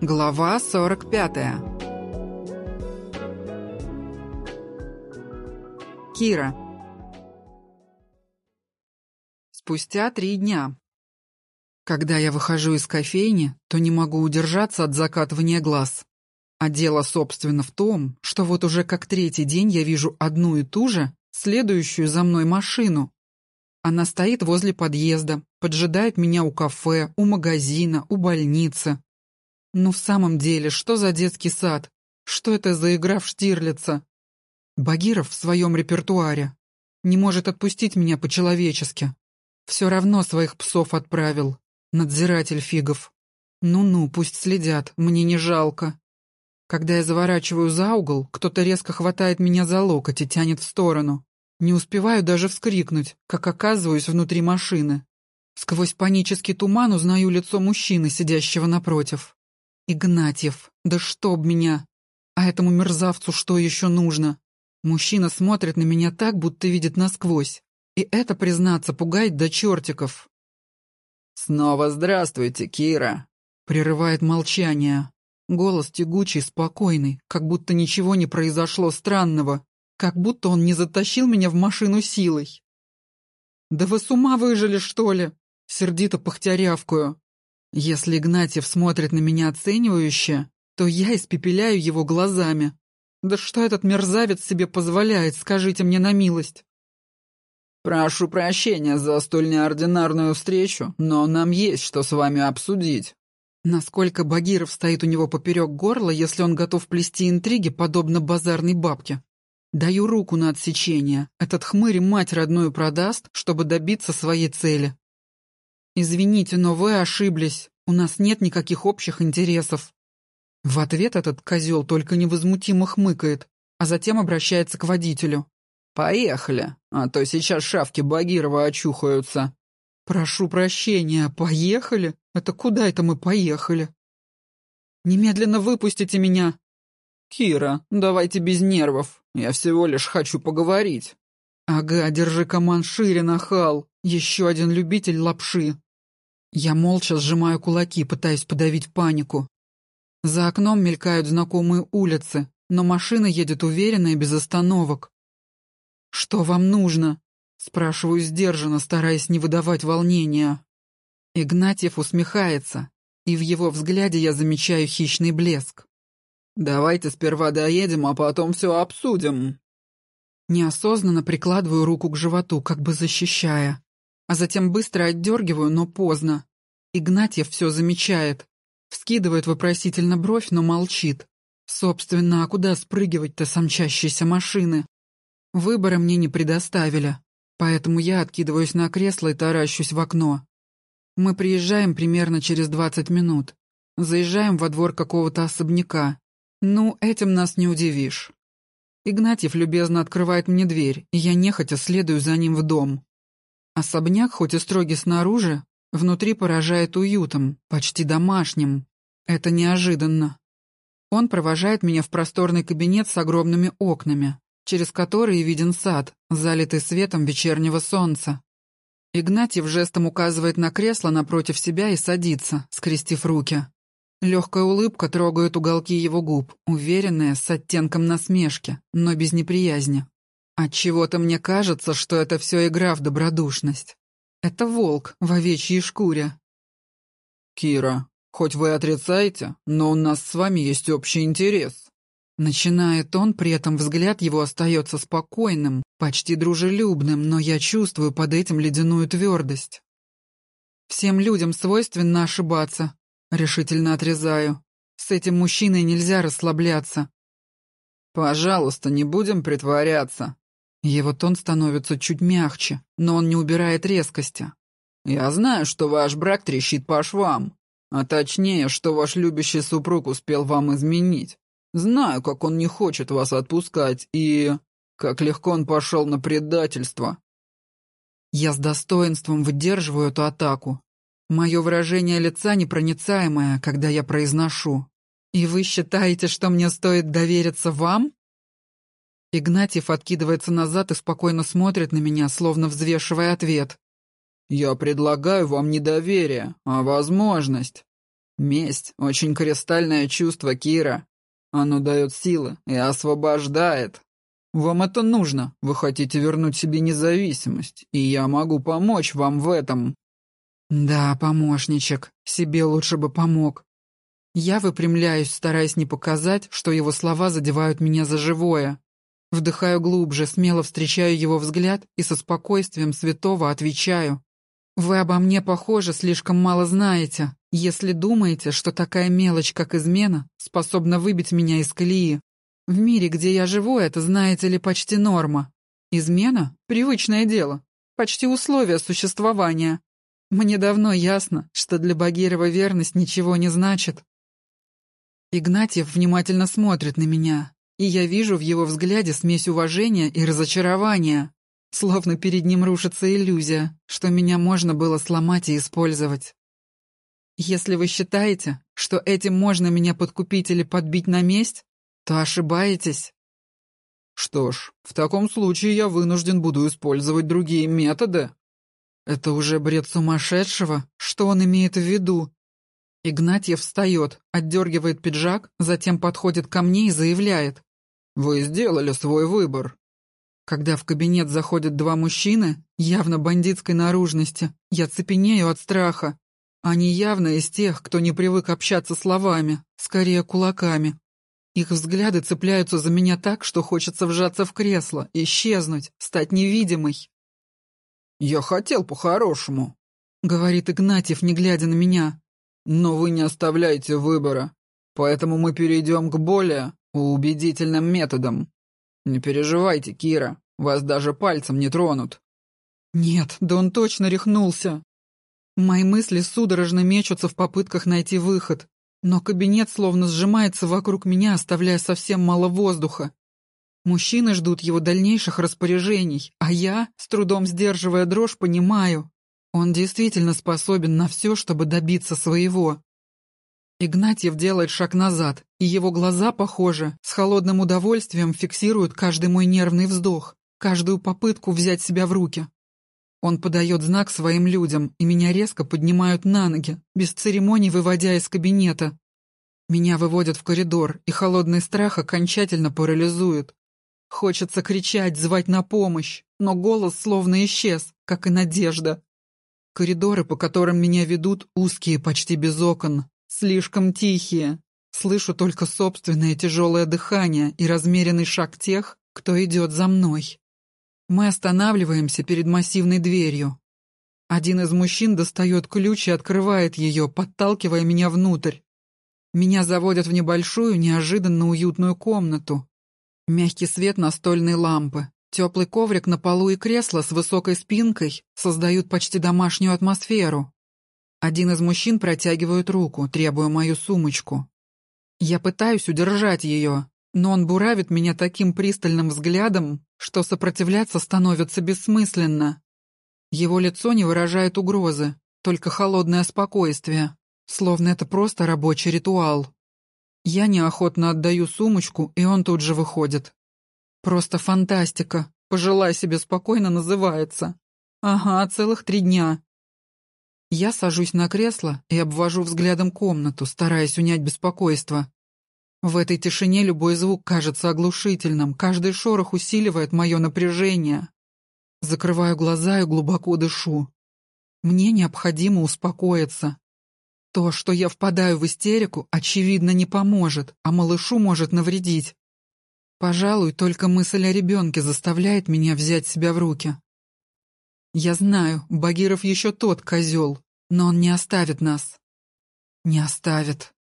Глава 45 Кира Спустя три дня. Когда я выхожу из кофейни, то не могу удержаться от закатывания глаз. А дело, собственно, в том, что вот уже как третий день я вижу одну и ту же, следующую за мной машину. Она стоит возле подъезда, поджидает меня у кафе, у магазина, у больницы. Ну, в самом деле, что за детский сад? Что это за игра в Штирлица? Багиров в своем репертуаре. Не может отпустить меня по-человечески. Все равно своих псов отправил. Надзиратель фигов. Ну-ну, пусть следят, мне не жалко. Когда я заворачиваю за угол, кто-то резко хватает меня за локоть и тянет в сторону. Не успеваю даже вскрикнуть, как оказываюсь внутри машины. Сквозь панический туман узнаю лицо мужчины, сидящего напротив. Игнатьев, да чтоб меня! А этому мерзавцу что еще нужно? Мужчина смотрит на меня так, будто видит насквозь. И это, признаться, пугает до чертиков. «Снова здравствуйте, Кира!» Прерывает молчание. Голос тягучий, спокойный, как будто ничего не произошло странного, как будто он не затащил меня в машину силой. «Да вы с ума выжили, что ли?» Сердито пыхтярявкую. Если Игнатьев смотрит на меня оценивающе, то я испепеляю его глазами. Да что этот мерзавец себе позволяет, скажите мне на милость? Прошу прощения за столь неординарную встречу, но нам есть что с вами обсудить. Насколько Багиров стоит у него поперек горла, если он готов плести интриги, подобно базарной бабке? Даю руку на отсечение. Этот хмырь мать родную продаст, чтобы добиться своей цели. «Извините, но вы ошиблись. У нас нет никаких общих интересов». В ответ этот козел только невозмутимо хмыкает, а затем обращается к водителю. «Поехали, а то сейчас шавки Багирова очухаются». «Прошу прощения, поехали? Это куда это мы поехали?» «Немедленно выпустите меня!» «Кира, давайте без нервов. Я всего лишь хочу поговорить». «Ага, держи команд шире, нахал. Еще один любитель лапши». Я молча сжимаю кулаки, пытаясь подавить панику. За окном мелькают знакомые улицы, но машина едет уверенно и без остановок. «Что вам нужно?» — спрашиваю сдержанно, стараясь не выдавать волнения. Игнатьев усмехается, и в его взгляде я замечаю хищный блеск. «Давайте сперва доедем, а потом все обсудим». Неосознанно прикладываю руку к животу, как бы защищая а затем быстро отдергиваю, но поздно. Игнатьев все замечает. Вскидывает вопросительно бровь, но молчит. Собственно, а куда спрыгивать-то с мчащейся машины? Выбора мне не предоставили, поэтому я откидываюсь на кресло и таращусь в окно. Мы приезжаем примерно через двадцать минут. Заезжаем во двор какого-то особняка. Ну, этим нас не удивишь. Игнатьев любезно открывает мне дверь, и я нехотя следую за ним в дом. Особняк, хоть и строгий снаружи, внутри поражает уютом, почти домашним. Это неожиданно. Он провожает меня в просторный кабинет с огромными окнами, через которые виден сад, залитый светом вечернего солнца. Игнатьев жестом указывает на кресло напротив себя и садится, скрестив руки. Легкая улыбка трогает уголки его губ, уверенная, с оттенком насмешки, но без неприязни. Отчего-то мне кажется, что это все игра в добродушность. Это волк в овечьей шкуре. Кира, хоть вы отрицаете, но у нас с вами есть общий интерес. Начинает он, при этом взгляд его остается спокойным, почти дружелюбным, но я чувствую под этим ледяную твердость. Всем людям свойственно ошибаться, решительно отрезаю. С этим мужчиной нельзя расслабляться. Пожалуйста, не будем притворяться. Его тон становится чуть мягче, но он не убирает резкости. «Я знаю, что ваш брак трещит по швам, а точнее, что ваш любящий супруг успел вам изменить. Знаю, как он не хочет вас отпускать и... как легко он пошел на предательство». Я с достоинством выдерживаю эту атаку. Мое выражение лица непроницаемое, когда я произношу. «И вы считаете, что мне стоит довериться вам?» Игнатьев откидывается назад и спокойно смотрит на меня, словно взвешивая ответ. «Я предлагаю вам не доверие, а возможность». Месть — очень кристальное чувство, Кира. Оно дает силы и освобождает. Вам это нужно. Вы хотите вернуть себе независимость, и я могу помочь вам в этом. Да, помощничек, себе лучше бы помог. Я выпрямляюсь, стараясь не показать, что его слова задевают меня за живое. Вдыхаю глубже, смело встречаю его взгляд и со спокойствием святого отвечаю. «Вы обо мне, похоже, слишком мало знаете, если думаете, что такая мелочь, как измена, способна выбить меня из колеи. В мире, где я живу, это, знаете ли, почти норма. Измена — привычное дело, почти условие существования. Мне давно ясно, что для Багирова верность ничего не значит. Игнатьев внимательно смотрит на меня, и я вижу в его взгляде смесь уважения и разочарования, словно перед ним рушится иллюзия, что меня можно было сломать и использовать. Если вы считаете, что этим можно меня подкупить или подбить на месть, то ошибаетесь. Что ж, в таком случае я вынужден буду использовать другие методы. Это уже бред сумасшедшего? Что он имеет в виду? Игнатьев встает, отдергивает пиджак, затем подходит ко мне и заявляет. «Вы сделали свой выбор». Когда в кабинет заходят два мужчины, явно бандитской наружности, я цепенею от страха. Они явно из тех, кто не привык общаться словами, скорее кулаками. Их взгляды цепляются за меня так, что хочется вжаться в кресло, исчезнуть, стать невидимой. «Я хотел по-хорошему», — говорит Игнатьев, не глядя на меня. Но вы не оставляете выбора, поэтому мы перейдем к более убедительным методам. Не переживайте, Кира, вас даже пальцем не тронут. Нет, да он точно рехнулся. Мои мысли судорожно мечутся в попытках найти выход, но кабинет словно сжимается вокруг меня, оставляя совсем мало воздуха. Мужчины ждут его дальнейших распоряжений, а я, с трудом сдерживая дрожь, понимаю, он действительно способен на все, чтобы добиться своего. Игнатьев делает шаг назад, и его глаза, похоже, с холодным удовольствием фиксируют каждый мой нервный вздох, каждую попытку взять себя в руки. Он подает знак своим людям, и меня резко поднимают на ноги, без церемоний выводя из кабинета. Меня выводят в коридор, и холодный страх окончательно парализует. Хочется кричать, звать на помощь, но голос словно исчез, как и надежда. Коридоры, по которым меня ведут, узкие, почти без окон, слишком тихие. Слышу только собственное тяжелое дыхание и размеренный шаг тех, кто идет за мной. Мы останавливаемся перед массивной дверью. Один из мужчин достает ключ и открывает ее, подталкивая меня внутрь. Меня заводят в небольшую, неожиданно уютную комнату. Мягкий свет настольной лампы, Теплый коврик на полу и кресло с высокой спинкой создают почти домашнюю атмосферу. Один из мужчин протягивает руку, требуя мою сумочку. Я пытаюсь удержать ее, но он буравит меня таким пристальным взглядом, что сопротивляться становится бессмысленно. Его лицо не выражает угрозы, только холодное спокойствие, словно это просто рабочий ритуал. Я неохотно отдаю сумочку, и он тут же выходит. Просто фантастика. Пожелай себе спокойно называется. Ага, целых три дня. Я сажусь на кресло и обвожу взглядом комнату, стараясь унять беспокойство. В этой тишине любой звук кажется оглушительным, каждый шорох усиливает мое напряжение. Закрываю глаза и глубоко дышу. Мне необходимо успокоиться. То, что я впадаю в истерику, очевидно, не поможет, а малышу может навредить. Пожалуй, только мысль о ребенке заставляет меня взять себя в руки. Я знаю, Багиров еще тот козел, но он не оставит нас. Не оставит.